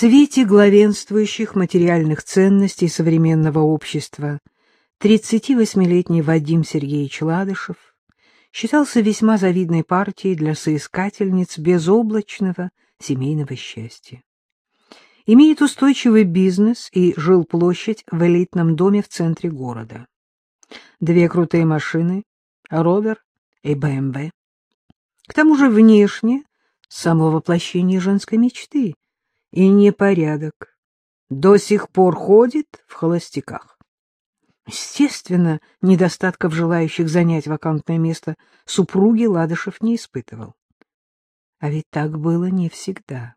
свете главенствующих материальных ценностей современного общества 38-летний Вадим Сергеевич Ладышев считался весьма завидной партией для соискательниц безоблачного семейного счастья. Имеет устойчивый бизнес и жил площадь в элитном доме в центре города. Две крутые машины, ровер и БМВ. К тому же внешне само воплощение женской мечты и непорядок. До сих пор ходит в холостяках. Естественно, недостатков желающих занять вакантное место супруги Ладышев не испытывал. А ведь так было не всегда.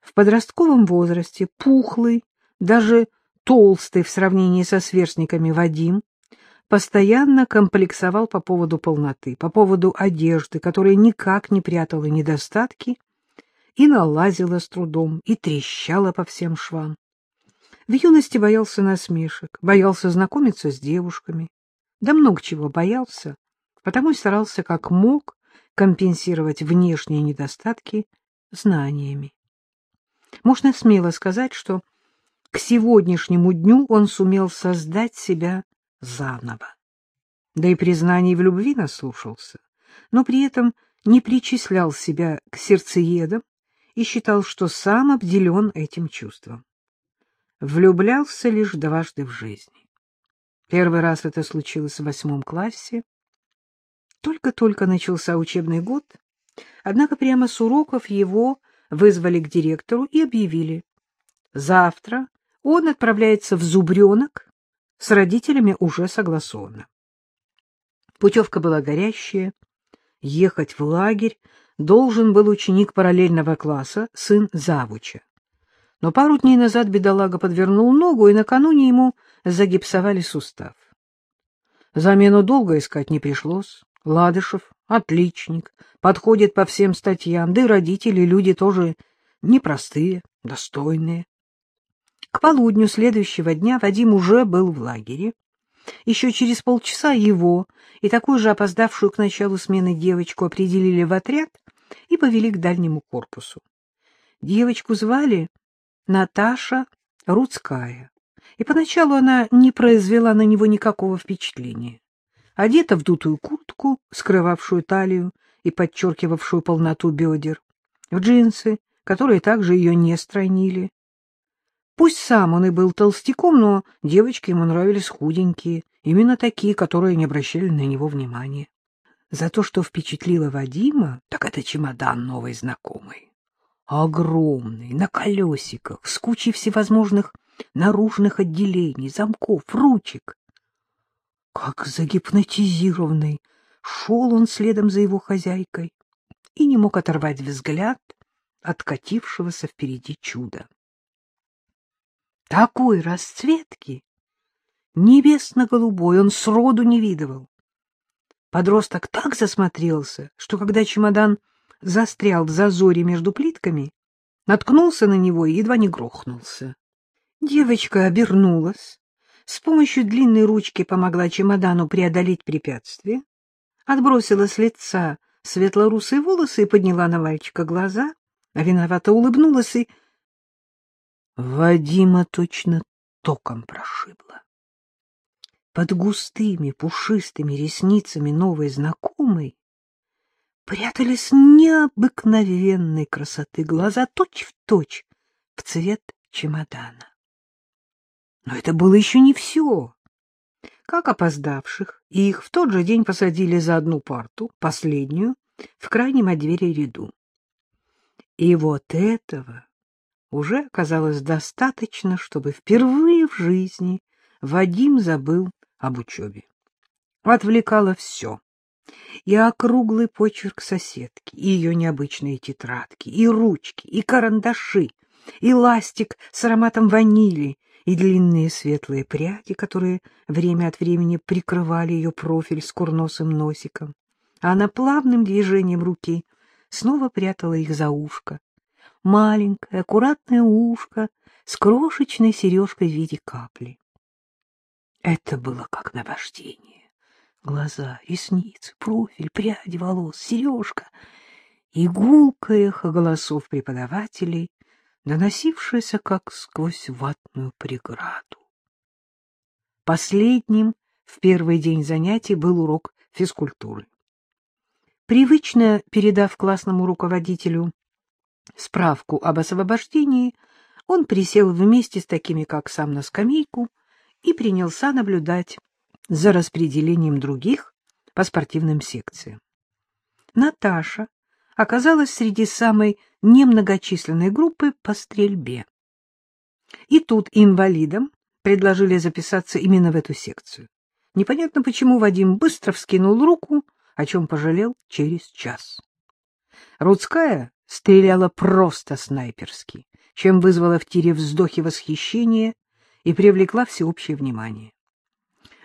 В подростковом возрасте пухлый, даже толстый в сравнении со сверстниками Вадим постоянно комплексовал по поводу полноты, по поводу одежды, которая никак не прятала недостатки и налазила с трудом, и трещала по всем швам. В юности боялся насмешек, боялся знакомиться с девушками, да много чего боялся, потому и старался как мог компенсировать внешние недостатки знаниями. Можно смело сказать, что к сегодняшнему дню он сумел создать себя заново. Да и признаний в любви наслушался, но при этом не причислял себя к сердцеедам и считал, что сам обделен этим чувством. Влюблялся лишь дважды в жизни. Первый раз это случилось в восьмом классе. Только-только начался учебный год, однако прямо с уроков его вызвали к директору и объявили. Завтра он отправляется в Зубренок с родителями уже согласовано. Путевка была горящая. Ехать в лагерь должен был ученик параллельного класса, сын завуча. Но пару дней назад бедолага подвернул ногу, и накануне ему загипсовали сустав. Замену долго искать не пришлось. Ладышев — отличник, подходит по всем статьям, да и родители люди тоже непростые, достойные. К полудню следующего дня Вадим уже был в лагере. Еще через полчаса его и такую же опоздавшую к началу смены девочку определили в отряд и повели к дальнему корпусу. Девочку звали Наташа Рудская, и поначалу она не произвела на него никакого впечатления. Одета в дутую куртку, скрывавшую талию и подчеркивавшую полноту бедер, в джинсы, которые также ее не стройнили, Пусть сам он и был толстяком, но девочки ему нравились худенькие, именно такие, которые не обращали на него внимания. За то, что впечатлило Вадима, так это чемодан новой знакомой. Огромный, на колесиках, с кучей всевозможных наружных отделений, замков, ручек. Как загипнотизированный шел он следом за его хозяйкой и не мог оторвать взгляд от катившегося впереди чуда. Такой расцветки, небесно-голубой, он сроду не видывал. Подросток так засмотрелся, что когда чемодан застрял в зазоре между плитками, наткнулся на него и едва не грохнулся. Девочка обернулась, с помощью длинной ручки помогла чемодану преодолеть препятствие, отбросила с лица светлорусые волосы и подняла на мальчика глаза, а виновато улыбнулась и Вадима точно током прошибло. Под густыми пушистыми ресницами новой знакомой прятались необыкновенной красоты глаза точь-в-точь в цвет чемодана. Но это было еще не все. Как опоздавших, их в тот же день посадили за одну парту, последнюю, в крайнем от двери ряду. И вот этого уже оказалось достаточно, чтобы впервые в жизни Вадим забыл об учебе. Отвлекало все. И округлый почерк соседки, и ее необычные тетрадки, и ручки, и карандаши, и ластик с ароматом ванили, и длинные светлые пряди, которые время от времени прикрывали ее профиль с курносым носиком. А она плавным движением руки снова прятала их за ушко, маленькое, аккуратное ушко с крошечной сережкой в виде капли. Это было как наваждение. Глаза, ресницы, профиль, пряди волос, сережка и гулкое эхо голосов преподавателей доносившееся как сквозь ватную преграду. Последним в первый день занятий был урок физкультуры. Привычно передав классному руководителю справку об освобождении, он присел вместе с такими, как сам, на скамейку и принялся наблюдать за распределением других по спортивным секциям. Наташа оказалась среди самой немногочисленной группы по стрельбе. И тут инвалидам предложили записаться именно в эту секцию. Непонятно почему Вадим быстро вскинул руку, о чем пожалел через час. Рудская стреляла просто снайперски, чем вызвала в тире вздохи восхищения и привлекла всеобщее внимание.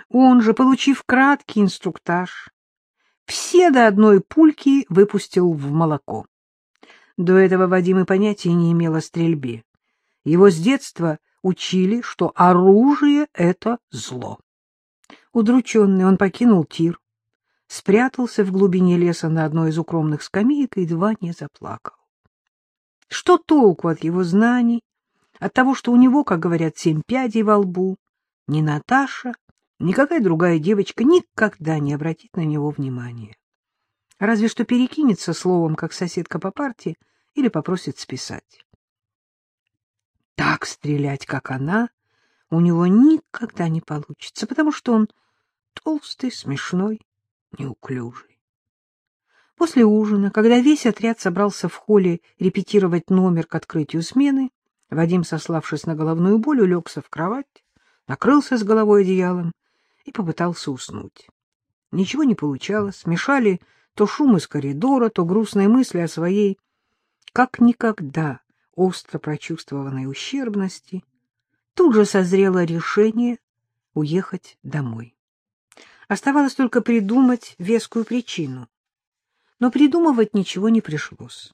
Он же, получив краткий инструктаж, все до одной пульки выпустил в молоко. До этого Вадим и понятия не имел о стрельбе. Его с детства учили, что оружие — это зло. Удрученный он покинул тир, спрятался в глубине леса на одной из укромных скамеек и едва не заплакал. Что толку от его знаний, от того, что у него, как говорят, семь пядей во лбу? Ни Наташа, никакая другая девочка никогда не обратит на него внимания. Разве что перекинется словом, как соседка по парте, или попросит списать. Так стрелять, как она, у него никогда не получится, потому что он толстый, смешной, неуклюжий. После ужина, когда весь отряд собрался в холле репетировать номер к открытию смены, Вадим, сославшись на головную боль, улегся в кровать, накрылся с головой одеялом и попытался уснуть. Ничего не получалось, мешали то шум из коридора, то грустные мысли о своей, как никогда, остро прочувствованной ущербности. Тут же созрело решение уехать домой. Оставалось только придумать вескую причину. Но придумывать ничего не пришлось.